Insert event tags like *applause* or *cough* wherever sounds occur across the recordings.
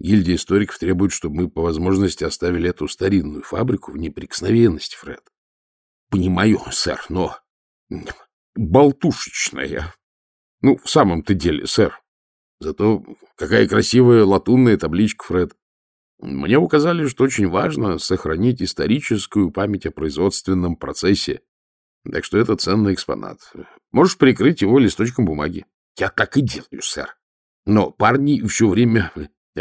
Гильдия историков требует, чтобы мы по возможности оставили эту старинную фабрику в неприкосновенности, Фред. Понимаю, сэр, но болтушечная. Ну, в самом-то деле, сэр. Зато какая красивая латунная табличка, Фред. Мне указали, что очень важно сохранить историческую память о производственном процессе. Так что это ценный экспонат. Можешь прикрыть его листочком бумаги. Я так и делаю, сэр. Но парни все время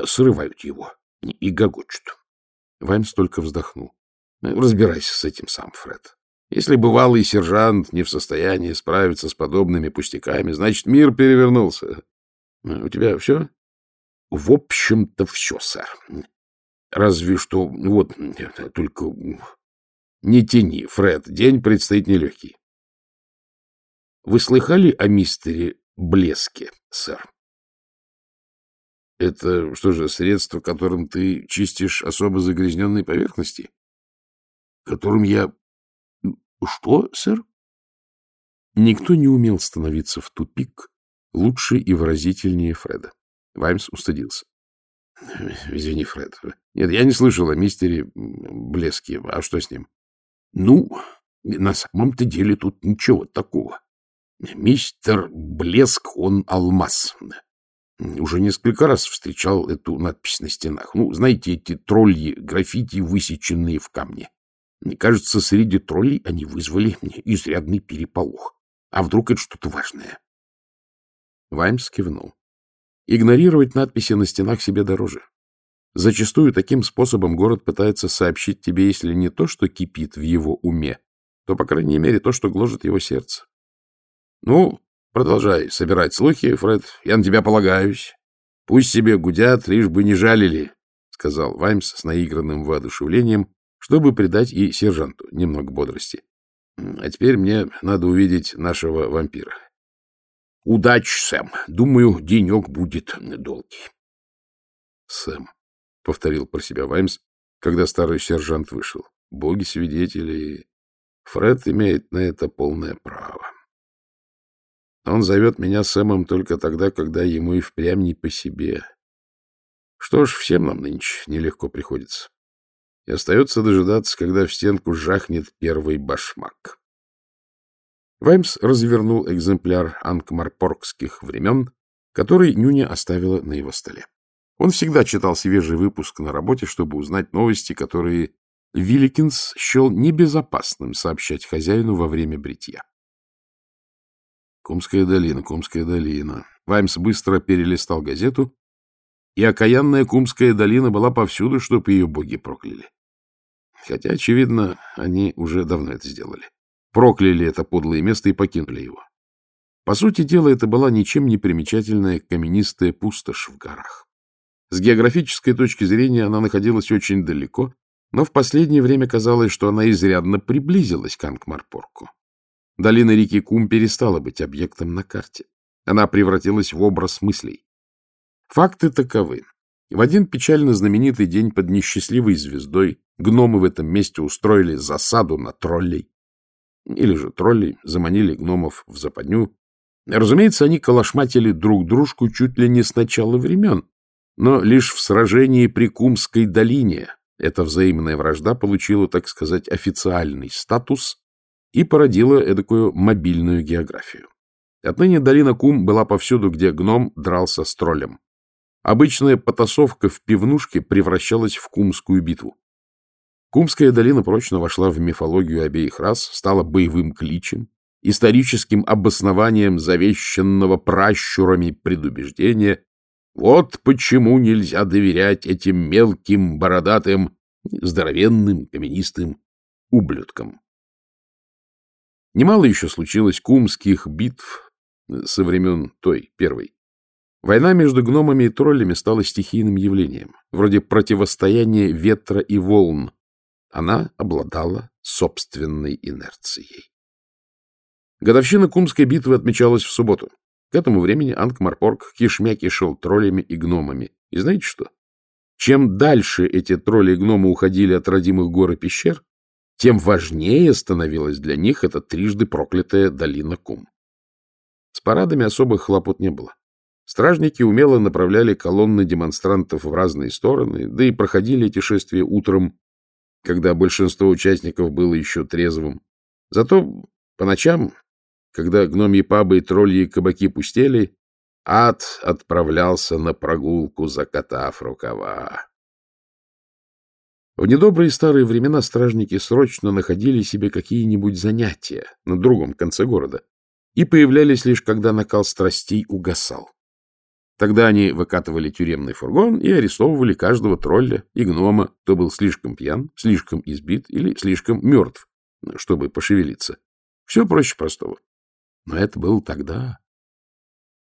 срывают его и гогочут. Ваймс только вздохнул. Разбирайся с этим сам, Фред. Если бывалый сержант не в состоянии справиться с подобными пустяками, значит, мир перевернулся. У тебя все? В общем-то, все, сэр. Разве что, вот, только не тяни, Фред, день предстоит нелегкий. Вы слыхали о мистере Блеске, сэр? Это что же, средство, которым ты чистишь особо загрязненные поверхности? Которым я... Что, сэр? Никто не умел становиться в тупик лучше и выразительнее Фреда. Ваймс устыдился. — Извини, Фред. Нет, я не слышал о мистере Блеске. А что с ним? — Ну, на самом-то деле тут ничего такого. Мистер Блеск, он алмаз. Уже несколько раз встречал эту надпись на стенах. Ну, знаете, эти тролли, граффити, высеченные в камне. Мне кажется, среди троллей они вызвали изрядный переполох. А вдруг это что-то важное? Ваймс кивнул. Игнорировать надписи на стенах себе дороже. Зачастую таким способом город пытается сообщить тебе, если не то, что кипит в его уме, то, по крайней мере, то, что гложет его сердце. Ну, продолжай собирать слухи, Фред, я на тебя полагаюсь. Пусть себе гудят, лишь бы не жалили, — сказал Ваймс с наигранным воодушевлением, чтобы придать и сержанту немного бодрости. А теперь мне надо увидеть нашего вампира. Удачи, Сэм. Думаю, денек будет долгий. Сэм, — повторил про себя Ваймс, когда старый сержант вышел. Боги свидетели. Фред имеет на это полное право. Он зовет меня Сэмом только тогда, когда ему и впрямь не по себе. Что ж, всем нам нынче нелегко приходится. И остается дожидаться, когда в стенку жахнет первый башмак. Ваймс развернул экземпляр анкмарпоргских времен, который Нюня оставила на его столе. Он всегда читал свежий выпуск на работе, чтобы узнать новости, которые Вилликинс счел небезопасным сообщать хозяину во время бритья. Кумская долина, Кумская долина. Ваймс быстро перелистал газету, и окаянная Кумская долина была повсюду, чтоб ее боги прокляли. Хотя, очевидно, они уже давно это сделали прокляли это подлое место и покинули его. По сути дела, это была ничем не примечательная каменистая пустошь в горах. С географической точки зрения она находилась очень далеко, но в последнее время казалось, что она изрядно приблизилась к Ангмарпорку. Долина реки Кум перестала быть объектом на карте. Она превратилась в образ мыслей. Факты таковы. В один печально знаменитый день под несчастливой звездой гномы в этом месте устроили засаду на троллей или же тролли заманили гномов в западню. Разумеется, они калашматили друг дружку чуть ли не с начала времен, но лишь в сражении при Кумской долине эта взаимная вражда получила, так сказать, официальный статус и породила эдакую мобильную географию. Отныне долина Кум была повсюду, где гном дрался с троллем. Обычная потасовка в пивнушке превращалась в кумскую битву. Кумская долина прочно вошла в мифологию обеих рас, стала боевым кличем, историческим обоснованием завещанного пращурами предубеждения. Вот почему нельзя доверять этим мелким, бородатым, здоровенным, каменистым ублюдкам. Немало еще случилось кумских битв со времен той, первой. Война между гномами и троллями стала стихийным явлением, вроде противостояния ветра и волн, она обладала собственной инерцией. Годовщина Кумской битвы отмечалась в субботу. К этому времени Ангмарпорг кишмя кишел троллями и гномами. И знаете что? Чем дальше эти тролли и гномы уходили от родимых гор и пещер, тем важнее становилась для них эта трижды проклятая долина Кум. С парадами особых хлопот не было. Стражники умело направляли колонны демонстрантов в разные стороны, да и проходили эти шествия утром, когда большинство участников было еще трезвым. Зато по ночам, когда гномьи пабы и тролльи кабаки пустели, ад отправлялся на прогулку, закатав рукава. В недобрые старые времена стражники срочно находили себе какие-нибудь занятия на другом конце города и появлялись лишь, когда накал страстей угасал. Тогда они выкатывали тюремный фургон и арестовывали каждого тролля и гнома, кто был слишком пьян, слишком избит или слишком мертв, чтобы пошевелиться. Все проще простого. Но это было тогда.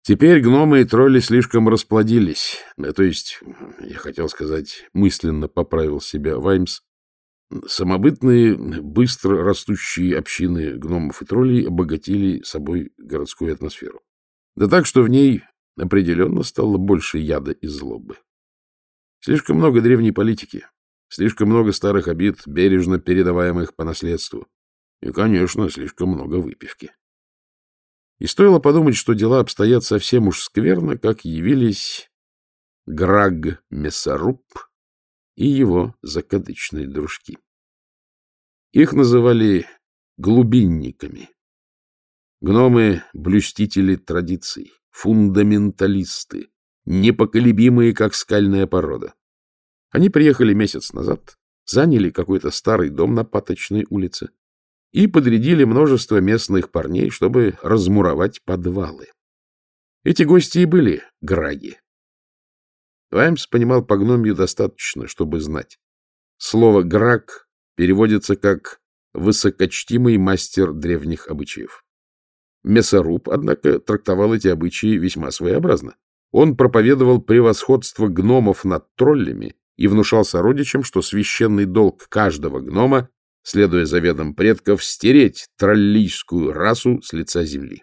Теперь гномы и тролли слишком расплодились. То есть, я хотел сказать, мысленно поправил себя Ваймс, самобытные, быстро растущие общины гномов и троллей обогатили собой городскую атмосферу. Да так, что в ней определенно стало больше яда и злобы. Слишком много древней политики, слишком много старых обид, бережно передаваемых по наследству. И, конечно, слишком много выпивки. И стоило подумать, что дела обстоят совсем уж скверно, как явились Граг Мессаруб и его закадычные дружки. Их называли глубинниками. Гномы — блюстители традиций фундаменталисты, непоколебимые, как скальная порода. Они приехали месяц назад, заняли какой-то старый дом на Паточной улице и подрядили множество местных парней, чтобы размуровать подвалы. Эти гости и были граги. Ваймс понимал по гномью достаточно, чтобы знать. Слово «граг» переводится как «высокочтимый мастер древних обычаев». Месоруб, однако, трактовал эти обычаи весьма своеобразно. Он проповедовал превосходство гномов над троллями и внушал сородичам, что священный долг каждого гнома, следуя заветам предков, стереть троллийскую расу с лица земли.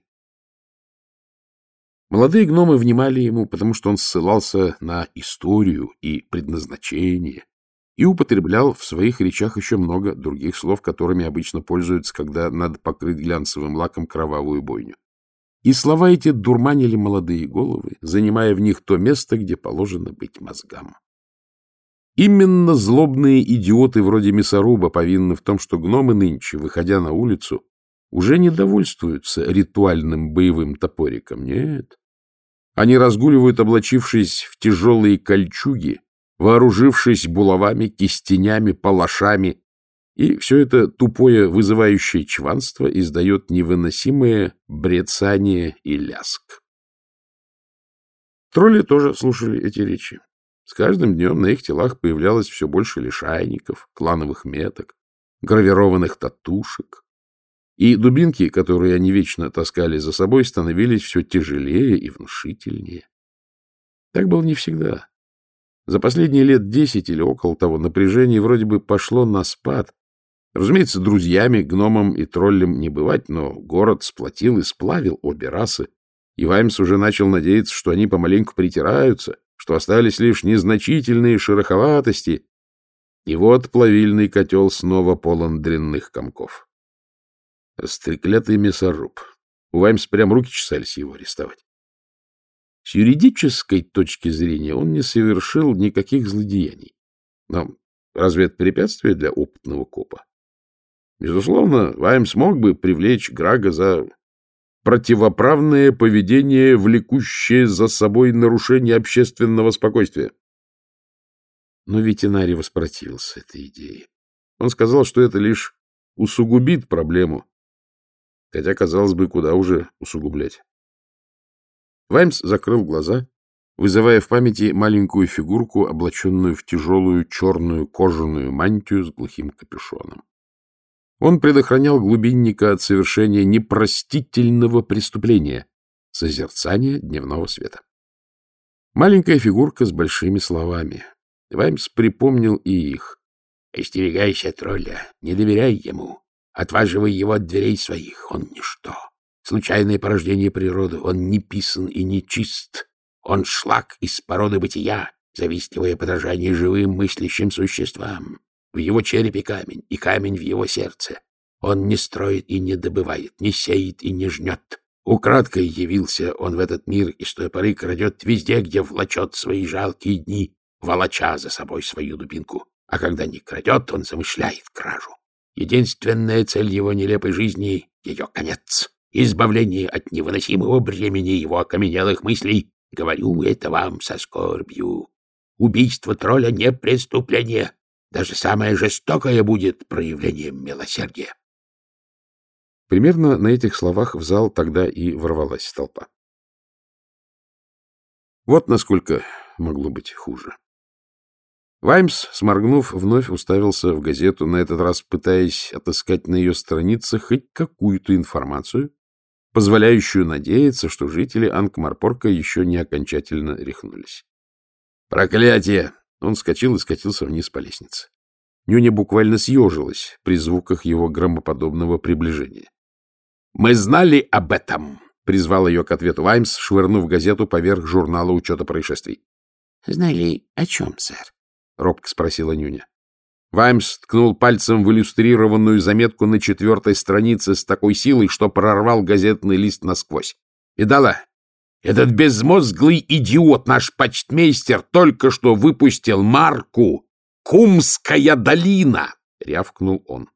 Молодые гномы внимали ему, потому что он ссылался на историю и предназначение, и употреблял в своих речах еще много других слов, которыми обычно пользуются, когда надо покрыть глянцевым лаком кровавую бойню. И слова эти дурманили молодые головы, занимая в них то место, где положено быть мозгам. Именно злобные идиоты вроде мясоруба повинны в том, что гномы нынче, выходя на улицу, уже не довольствуются ритуальным боевым топориком. Нет. Они разгуливают, облачившись в тяжелые кольчуги, вооружившись булавами, кистенями, палашами, и все это тупое вызывающее чванство издает невыносимое брецание и ляск. Тролли тоже слушали эти речи. С каждым днем на их телах появлялось все больше лишайников, клановых меток, гравированных татушек. И дубинки, которые они вечно таскали за собой, становились все тяжелее и внушительнее. Так было не всегда. За последние лет десять или около того напряжение вроде бы пошло на спад. Разумеется, друзьями, гномам и троллям не бывать, но город сплотил и сплавил обе расы, и Ваймс уже начал надеяться, что они помаленьку притираются, что остались лишь незначительные шероховатости. И вот плавильный котел снова полон дрянных комков. Стреклятый мясоруб. У Ваймс прям руки чесались его арестовать. С юридической точки зрения он не совершил никаких злодеяний. Но разве это препятствие для опытного копа? Безусловно, Вайм смог бы привлечь Грага за противоправное поведение, влекущее за собой нарушение общественного спокойствия. Но ветеринарий воспротивился этой идее. Он сказал, что это лишь усугубит проблему, хотя, казалось бы, куда уже усугублять. Ваймс закрыл глаза, вызывая в памяти маленькую фигурку, облаченную в тяжелую черную кожаную мантию с глухим капюшоном. Он предохранял глубинника от совершения непростительного преступления — созерцания дневного света. Маленькая фигурка с большими словами. Ваймс припомнил и их. «Остерегайся тролля, не доверяй ему, отваживай его от дверей своих, он ничто случайное порождение природы. Он не писан и не чист. Он шлак из породы бытия, завистливое подражание живым мыслящим существам. В его черепе камень, и камень в его сердце. Он не строит и не добывает, не сеет и не жнет. Украдкой явился он в этот мир и с той поры крадет везде, где влачет свои жалкие дни, волоча за собой свою дубинку. А когда не крадет, он замышляет кражу. Единственная цель его нелепой жизни — ее конец, избавление от невыносимого бремени его окаменелых мыслей. Говорю это вам со скорбью. Убийство тролля не преступление. Даже самое жестокое будет проявлением милосердия. Примерно на этих словах в зал тогда и ворвалась толпа. Вот насколько могло быть хуже. Ваймс, сморгнув, вновь уставился в газету, на этот раз пытаясь отыскать на ее страницах хоть какую-то информацию, позволяющую надеяться, что жители Анкмарпорка еще не окончательно рехнулись. «Проклятие!» Он вскочил и скатился вниз по лестнице. Нюня буквально съежилась при звуках его громоподобного приближения. «Мы знали об этом!» — призвал ее к ответу Ваймс, швырнув газету поверх журнала учета происшествий. — Знали о чем, сэр? — робко спросила Нюня. Ваймс ткнул пальцем в иллюстрированную заметку на четвертой странице с такой силой, что прорвал газетный лист насквозь. «Видала? Этот безмозглый идиот, наш почтмейстер, только что выпустил марку «Кумская долина!» — рявкнул он.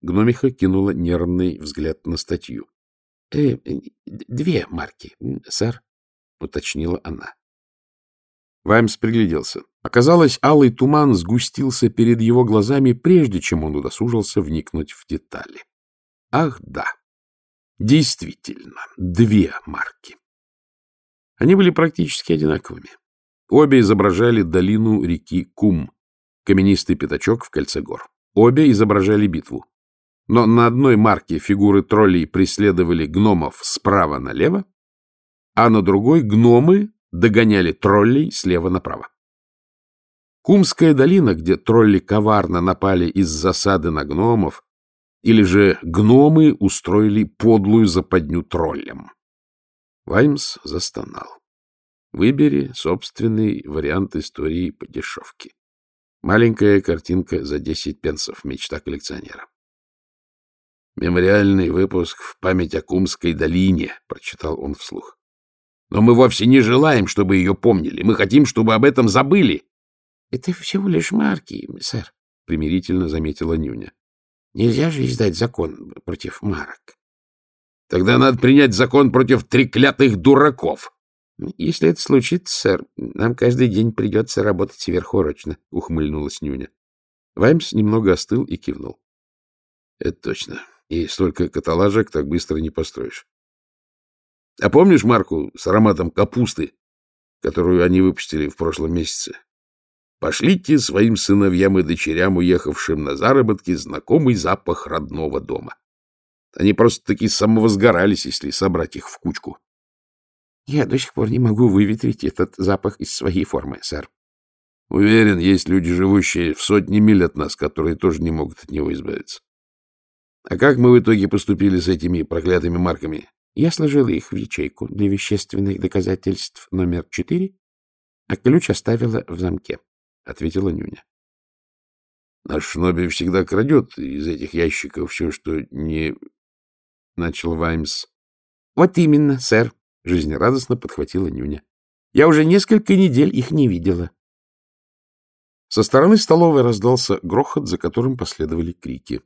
Гномиха кинула нервный взгляд на статью. «Э, — Две марки, сэр, — уточнила она. Ваймс пригляделся. Оказалось, алый туман сгустился перед его глазами, прежде чем он удосужился вникнуть в детали. Ах, да. Действительно, две марки. Они были практически одинаковыми. Обе изображали долину реки Кум, каменистый пятачок в кольце гор. Обе изображали битву. Но на одной марке фигуры троллей преследовали гномов справа налево, а на другой гномы догоняли троллей слева направо. Кумская долина, где тролли коварно напали из засады на гномов, или же гномы устроили подлую западню троллям. Ваймс застонал. Выбери собственный вариант истории по дешевке. Маленькая картинка за 10 пенсов. Мечта коллекционера. «Мемориальный выпуск в память о Кумской долине», — прочитал он вслух. «Но мы вовсе не желаем, чтобы ее помнили. Мы хотим, чтобы об этом забыли». «Это всего лишь марки, сэр», — примирительно заметила Нюня. «Нельзя же издать закон против марок». «Тогда надо принять закон против треклятых дураков». «Если это случится, сэр, нам каждый день придется работать сверхурочно», — ухмыльнулась Нюня. Ваймс немного остыл и кивнул. — Это точно. И столько каталажек так быстро не построишь. А помнишь марку с ароматом капусты, которую они выпустили в прошлом месяце? Пошлите своим сыновьям и дочерям, уехавшим на заработки, знакомый запах родного дома. Они просто-таки самовозгорались, если собрать их в кучку. Я до сих пор не могу выветрить этот запах из своей формы, сэр. Уверен, есть люди, живущие в сотни миль от нас, которые тоже не могут от него избавиться. А как мы в итоге поступили с этими проклятыми марками? Я сложила их в ячейку для вещественных доказательств номер четыре, а ключ оставила в замке, — ответила Нюня. Наш Шноби всегда крадет из этих ящиков все, что не... — начал Ваймс. — Вот именно, сэр, — жизнерадостно подхватила Нюня. — Я уже несколько недель их не видела. Со стороны столовой раздался грохот, за которым последовали крики.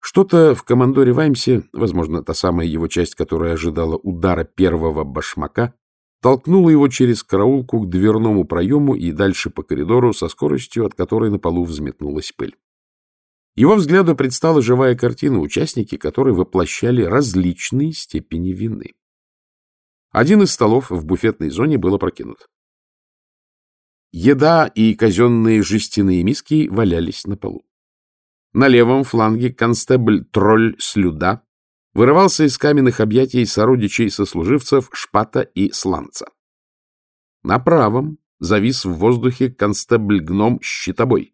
Что-то в командоре Ваймсе, возможно, та самая его часть, которая ожидала удара первого башмака, толкнуло его через караулку к дверному проему и дальше по коридору со скоростью, от которой на полу взметнулась пыль. Его взгляду предстала живая картина, участники которой воплощали различные степени вины. Один из столов в буфетной зоне был опрокинут. Еда и казенные жестяные миски валялись на полу. На левом фланге констебль Тролль Слюда вырывался из каменных объятий сородичей сослуживцев Шпата и Сланца. На правом завис в воздухе констебль Гном Щитобой.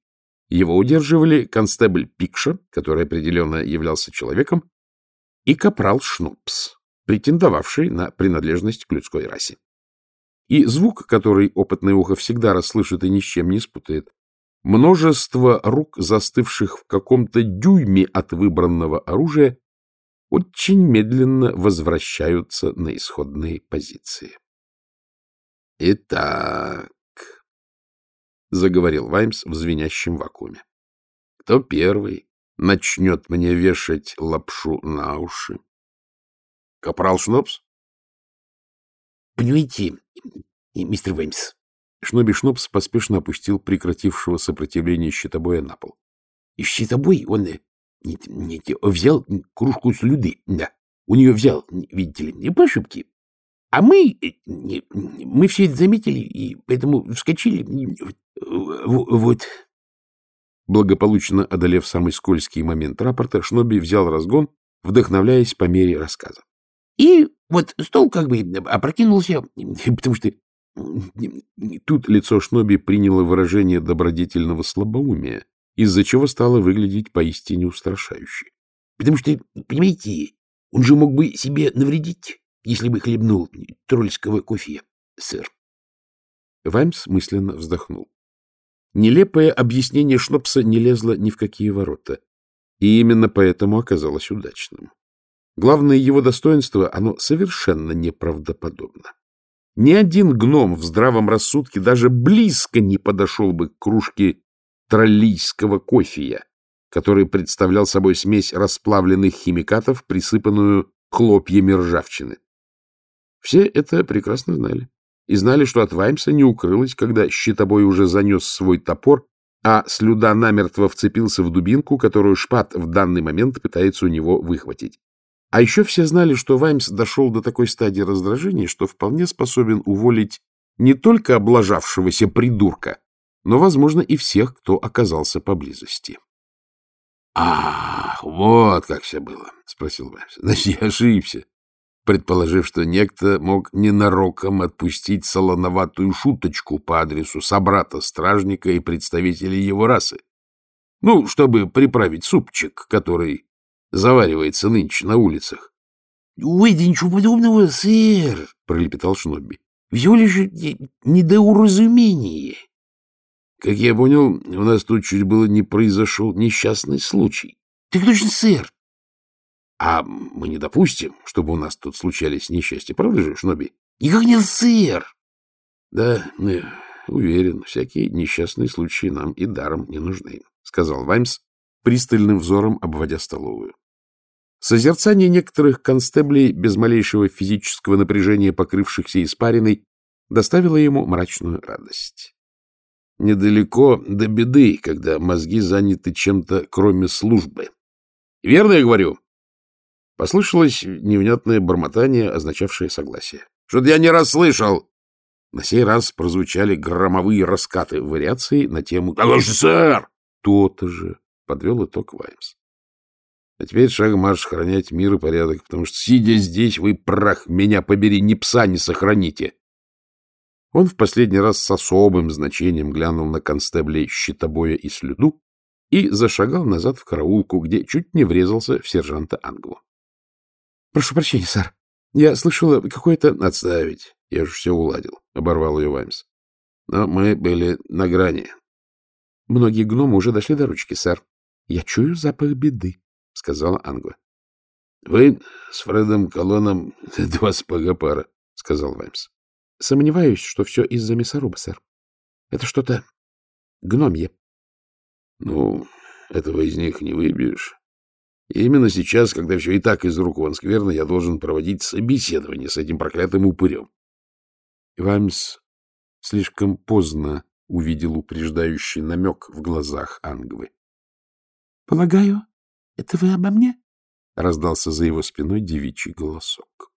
Его удерживали констебль Пикша, который определенно являлся человеком, и капрал Шнупс, претендовавший на принадлежность к людской расе. И звук, который опытное ухо всегда расслышит и ни с чем не спутает, Множество рук, застывших в каком-то дюйме от выбранного оружия, очень медленно возвращаются на исходные позиции. Итак, — заговорил Ваймс в звенящем вакууме. — Кто первый начнет мне вешать лапшу на уши? — Капрал Шнопс? — Понимаете, мистер Ваймс... Шноби Шнопс поспешно опустил прекратившего сопротивление щитобоя на пол. — Щитобой, он нет, нет, взял кружку слюды, да. У нее взял, видите ли, по ошибке. А мы, мы все это заметили, и поэтому вскочили. Вот. Благополучно одолев самый скользкий момент рапорта, Шноби взял разгон, вдохновляясь по мере рассказа. И вот стол как бы опрокинулся, *laughs* потому что тут лицо Шноби приняло выражение добродетельного слабоумия, из-за чего стало выглядеть поистине устрашающе. Потому что, понимаете, он же мог бы себе навредить если бы хлебнул трольского кофе, сэр. Ваймс мысленно вздохнул. Нелепое объяснение Шнопса не лезло ни в какие ворота, и именно поэтому оказалось удачным. Главное его достоинство — оно совершенно неправдоподобно. Ни один гном в здравом рассудке даже близко не подошел бы к кружке троллийского кофея, который представлял собой смесь расплавленных химикатов, присыпанную хлопьями ржавчины. Все это прекрасно знали. И знали, что от Ваймса не укрылось, когда щитобой уже занес свой топор, а слюда намертво вцепился в дубинку, которую Шпат в данный момент пытается у него выхватить. А еще все знали, что Ваймс дошел до такой стадии раздражения, что вполне способен уволить не только облажавшегося придурка, но, возможно, и всех, кто оказался поблизости. — Ах, вот как все было, — спросил Ваймс. — Значит, я ошибся предположив, что некто мог ненароком отпустить солоноватую шуточку по адресу собрата-стражника и представителей его расы. Ну, чтобы приправить супчик, который заваривается нынче на улицах. — Ой, да ничего подобного, сэр, — пролепетал Шнобби. — Всего лишь недоуразумение. — Как я понял, у нас тут чуть было не произошел несчастный случай. — Так точно, сэр. А мы не допустим, чтобы у нас тут случались несчастья. Правда же, Шноби? — Никак нет, сэр. — Да, уверен, всякие несчастные случаи нам и даром не нужны, — сказал Ваймс, пристальным взором обводя столовую. Созерцание некоторых констеблей без малейшего физического напряжения, покрывшихся испариной, доставило ему мрачную радость. Недалеко до беды, когда мозги заняты чем-то, кроме службы. — Верно я говорю? Послышалось невнятное бормотание, означавшее согласие. — Что-то я не расслышал! На сей раз прозвучали громовые раскаты вариации на тему «Того же, сэр!» «То-то же!» — подвел итог Ваймс. А теперь шаг марш хранять мир и порядок, потому что, сидя здесь, вы, прах, меня побери, ни пса не сохраните. Он в последний раз с особым значением глянул на констеблей щитобоя и слюду и зашагал назад в караулку, где чуть не врезался в сержанта Англу. — Прошу прощения, сэр. Я слышала какое-то... — Отставить. Я же все уладил, — оборвал ее Ваймс. Но мы были на грани. — Многие гномы уже дошли до ручки, сэр. — Я чую запах беды, — сказала Англа. — Вы с Фредом Колоном *laughs* два сапога пара, — сказал Ваймс. — Сомневаюсь, что все из-за мясоруба, сэр. Это что-то гномье. — Ну, этого из них не выбьешь. И именно сейчас, когда все и так из рук вон скверно, я должен проводить собеседование с этим проклятым упырем. Ваймс слишком поздно увидел упреждающий намек в глазах Ангвы. — Полагаю, это вы обо мне? — раздался за его спиной девичий голосок.